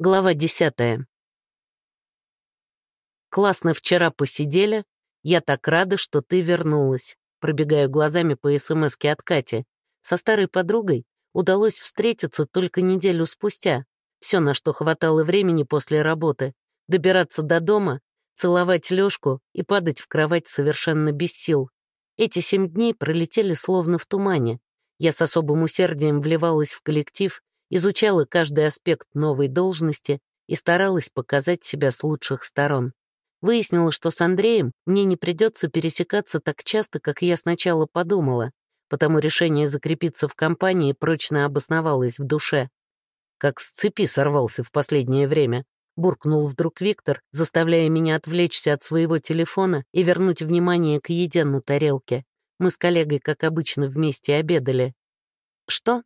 Глава десятая. Классно вчера посидели. Я так рада, что ты вернулась. Пробегаю глазами по СМСке от Кати. Со старой подругой удалось встретиться только неделю спустя. Все, на что хватало времени после работы. Добираться до дома, целовать Лёшку и падать в кровать совершенно без сил. Эти семь дней пролетели словно в тумане. Я с особым усердием вливалась в коллектив, изучала каждый аспект новой должности и старалась показать себя с лучших сторон. Выяснила, что с Андреем мне не придется пересекаться так часто, как я сначала подумала, потому решение закрепиться в компании прочно обосновалось в душе. Как с цепи сорвался в последнее время, буркнул вдруг Виктор, заставляя меня отвлечься от своего телефона и вернуть внимание к еде на тарелке. Мы с коллегой, как обычно, вместе обедали. «Что?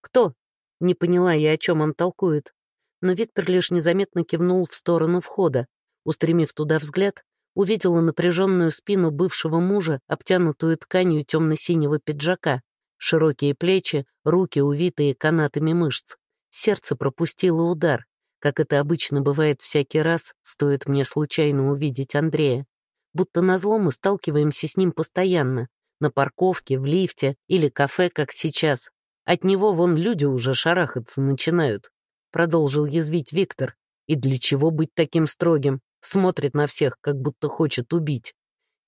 Кто?» Не поняла я, о чем он толкует. Но Виктор лишь незаметно кивнул в сторону входа. Устремив туда взгляд, увидела напряженную спину бывшего мужа, обтянутую тканью темно-синего пиджака, широкие плечи, руки, увитые канатами мышц. Сердце пропустило удар, как это обычно бывает всякий раз, стоит мне случайно увидеть Андрея. Будто назло мы сталкиваемся с ним постоянно, на парковке, в лифте или кафе, как сейчас, от него вон люди уже шарахаться начинают», — продолжил язвить Виктор. «И для чего быть таким строгим? Смотрит на всех, как будто хочет убить».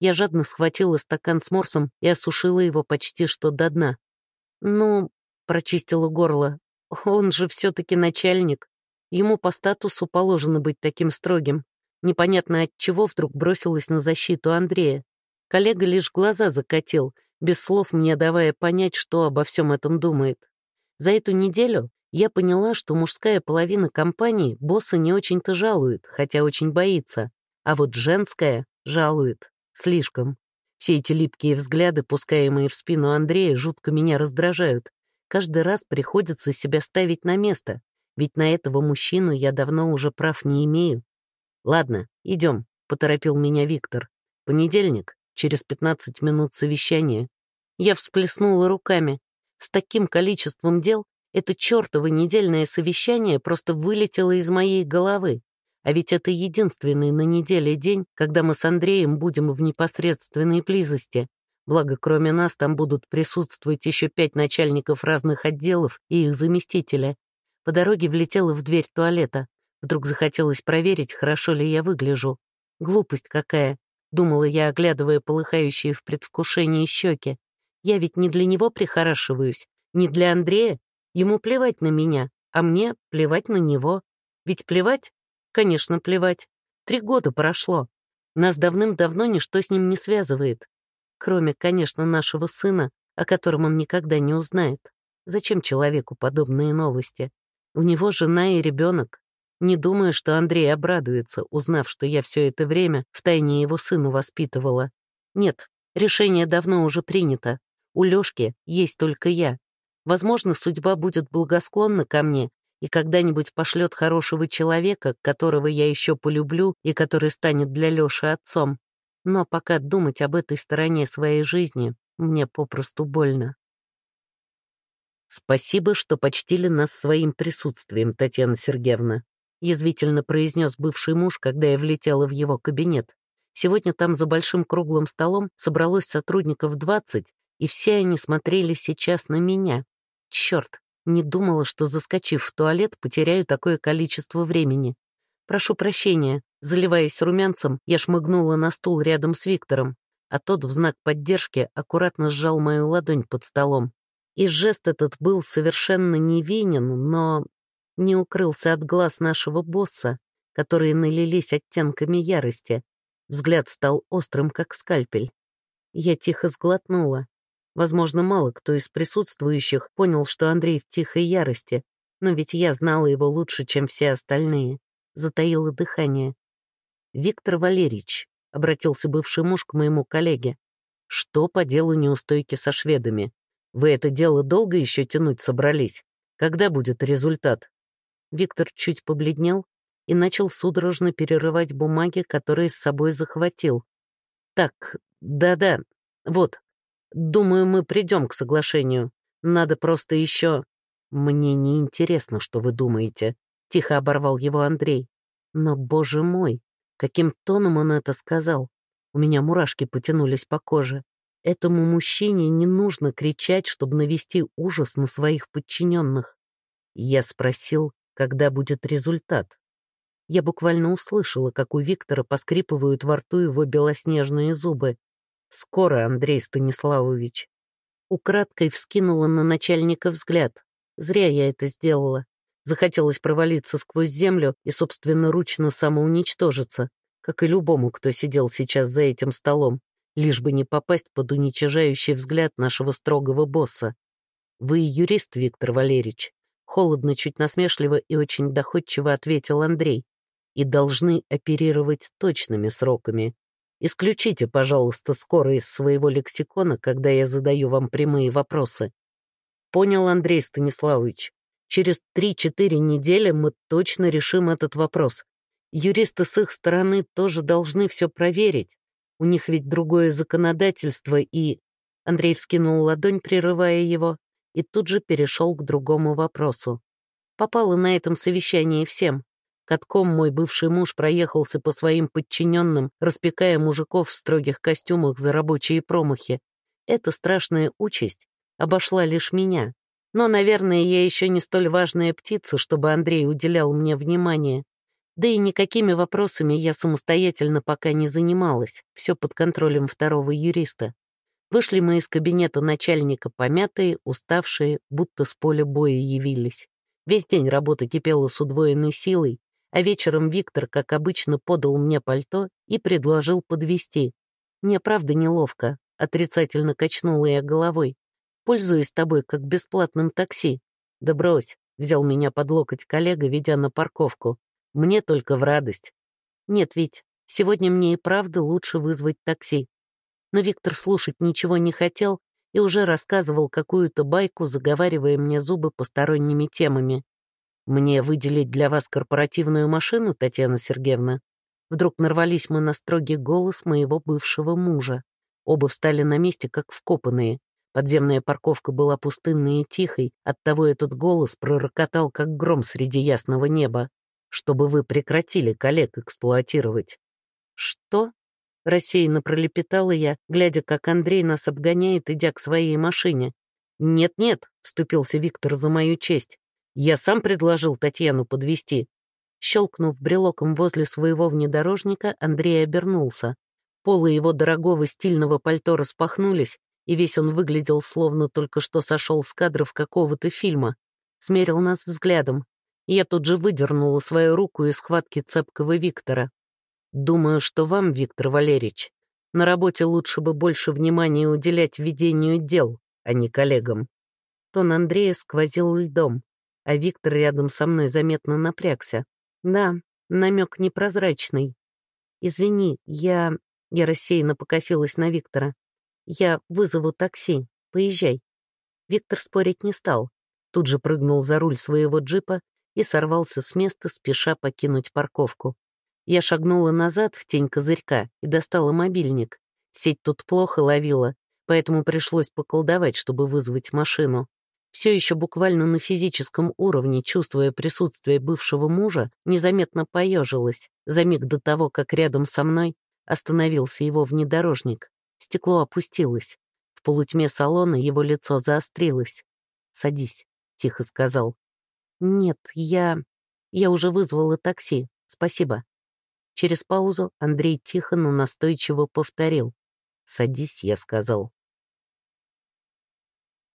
Я жадно схватила стакан с морсом и осушила его почти что до дна. «Ну», — прочистила горло, — «он же все-таки начальник. Ему по статусу положено быть таким строгим. Непонятно от чего вдруг бросилась на защиту Андрея. Коллега лишь глаза закатил, без слов мне давая понять, что обо всем этом думает. За эту неделю я поняла, что мужская половина компании босса не очень-то жалует, хотя очень боится, а вот женская жалует. Слишком. Все эти липкие взгляды, пускаемые в спину Андрея, жутко меня раздражают. Каждый раз приходится себя ставить на место, ведь на этого мужчину я давно уже прав не имею. «Ладно, идем», — поторопил меня Виктор. «Понедельник, через 15 минут совещания. Я всплеснула руками. С таким количеством дел это чертово недельное совещание просто вылетело из моей головы. А ведь это единственный на неделе день, когда мы с Андреем будем в непосредственной близости. Благо, кроме нас, там будут присутствовать еще пять начальников разных отделов и их заместителя. По дороге влетела в дверь туалета. Вдруг захотелось проверить, хорошо ли я выгляжу. Глупость какая, думала я, оглядывая полыхающие в предвкушении щеки. Я ведь не для него прихорашиваюсь, не для Андрея. Ему плевать на меня, а мне плевать на него. Ведь плевать? Конечно, плевать. Три года прошло. Нас давным-давно ничто с ним не связывает. Кроме, конечно, нашего сына, о котором он никогда не узнает. Зачем человеку подобные новости? У него жена и ребенок. Не думаю, что Андрей обрадуется, узнав, что я все это время в тайне его сына воспитывала. Нет, решение давно уже принято. У Лёшки есть только я. Возможно, судьба будет благосклонна ко мне и когда-нибудь пошлет хорошего человека, которого я еще полюблю и который станет для Лёши отцом. Но пока думать об этой стороне своей жизни мне попросту больно. «Спасибо, что почтили нас своим присутствием, Татьяна Сергеевна», язвительно произнес бывший муж, когда я влетела в его кабинет. Сегодня там за большим круглым столом собралось сотрудников 20, и все они смотрели сейчас на меня. Черт, не думала, что, заскочив в туалет, потеряю такое количество времени. Прошу прощения, заливаясь румянцем, я шмыгнула на стул рядом с Виктором, а тот в знак поддержки аккуратно сжал мою ладонь под столом. И жест этот был совершенно невинен, но не укрылся от глаз нашего босса, которые налились оттенками ярости. Взгляд стал острым, как скальпель. Я тихо сглотнула. Возможно, мало кто из присутствующих понял, что Андрей в тихой ярости, но ведь я знала его лучше, чем все остальные. Затаила дыхание. «Виктор Валерьевич», — обратился бывший муж к моему коллеге, «что по делу неустойки со шведами? Вы это дело долго еще тянуть собрались? Когда будет результат?» Виктор чуть побледнел и начал судорожно перерывать бумаги, которые с собой захватил. «Так, да-да, вот, Думаю, мы придем к соглашению. Надо просто еще... Мне не интересно, что вы думаете, тихо оборвал его Андрей. Но, боже мой, каким тоном он это сказал. У меня мурашки потянулись по коже. Этому мужчине не нужно кричать, чтобы навести ужас на своих подчиненных. Я спросил, когда будет результат. Я буквально услышала, как у Виктора поскрипывают во рту его белоснежные зубы. «Скоро, Андрей Станиславович». Украдкой вскинула на начальника взгляд. Зря я это сделала. Захотелось провалиться сквозь землю и собственноручно самоуничтожиться, как и любому, кто сидел сейчас за этим столом, лишь бы не попасть под уничижающий взгляд нашего строгого босса. «Вы юрист, Виктор Валерьевич», — холодно, чуть насмешливо и очень доходчиво ответил Андрей, «и должны оперировать точными сроками. Исключите, пожалуйста, скоро из своего лексикона, когда я задаю вам прямые вопросы». «Понял, Андрей Станиславович. Через 3-4 недели мы точно решим этот вопрос. Юристы с их стороны тоже должны все проверить. У них ведь другое законодательство и...» Андрей вскинул ладонь, прерывая его, и тут же перешел к другому вопросу. Попало на этом совещании всем. Катком мой бывший муж проехался по своим подчиненным, распекая мужиков в строгих костюмах за рабочие промахи. Эта страшная участь обошла лишь меня. Но, наверное, я еще не столь важная птица, чтобы Андрей уделял мне внимание. Да и никакими вопросами я самостоятельно пока не занималась, все под контролем второго юриста. Вышли мы из кабинета начальника помятые, уставшие, будто с поля боя явились. Весь день работа кипела с удвоенной силой, а вечером Виктор, как обычно, подал мне пальто и предложил подвести. Мне правда неловко, отрицательно качнула я головой. Пользуюсь тобой как бесплатным такси. Да брось, взял меня под локоть коллега, ведя на парковку. Мне только в радость. Нет, ведь сегодня мне и правда лучше вызвать такси. Но Виктор слушать ничего не хотел и уже рассказывал какую-то байку, заговаривая мне зубы посторонними темами. «Мне выделить для вас корпоративную машину, Татьяна Сергеевна?» Вдруг нарвались мы на строгий голос моего бывшего мужа. Оба встали на месте, как вкопанные. Подземная парковка была пустынной и тихой, оттого этот голос пророкотал, как гром среди ясного неба, чтобы вы прекратили коллег эксплуатировать. «Что?» — рассеянно пролепетала я, глядя, как Андрей нас обгоняет, идя к своей машине. «Нет-нет», — вступился Виктор за мою честь, — «я сам предложил Татьяну подвести. Щелкнув брелоком возле своего внедорожника, Андрей обернулся. Полы его дорогого стильного пальто распахнулись, и весь он выглядел, словно только что сошел с кадров какого-то фильма. Смерил нас взглядом. Я тут же выдернула свою руку из схватки цепкого Виктора. «Думаю, что вам, Виктор Валерьевич, на работе лучше бы больше внимания уделять ведению дел, а не коллегам». Тон Андрея сквозил льдом, а Виктор рядом со мной заметно напрягся. «Да, намек непрозрачный. Извини, я...» Я рассеянно покосилась на Виктора. Я вызову такси. Поезжай». Виктор спорить не стал. Тут же прыгнул за руль своего джипа и сорвался с места, спеша покинуть парковку. Я шагнула назад в тень козырька и достала мобильник. Сеть тут плохо ловила, поэтому пришлось поколдовать, чтобы вызвать машину. Все еще буквально на физическом уровне, чувствуя присутствие бывшего мужа, незаметно поежилась за миг до того, как рядом со мной остановился его внедорожник. Стекло опустилось. В полутьме салона его лицо заострилось. «Садись», — тихо сказал. «Нет, я... я уже вызвала такси. Спасибо». Через паузу Андрей тихо, но настойчиво повторил. «Садись», — я сказал.